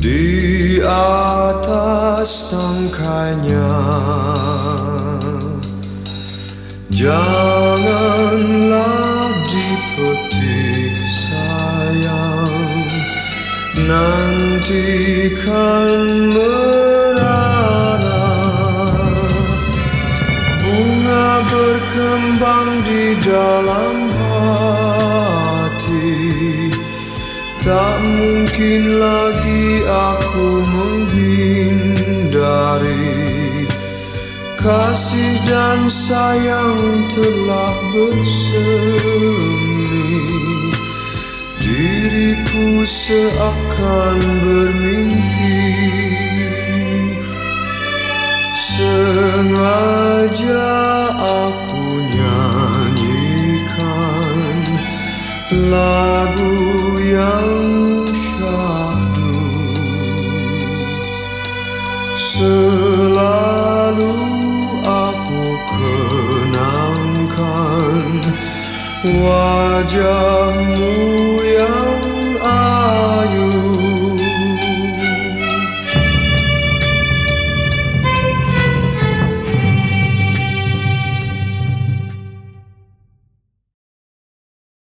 Di atas tangkainya. Janganlah Nantikan merana Bunga berkembang di dalam hati. Tak mungkin lagi aku menghindari Kasih dan sayang telah bersemi Diriku seakan bermimpi Sengaja aku nyanyikan Lagu yang syahdu. Selalu wajahmu yang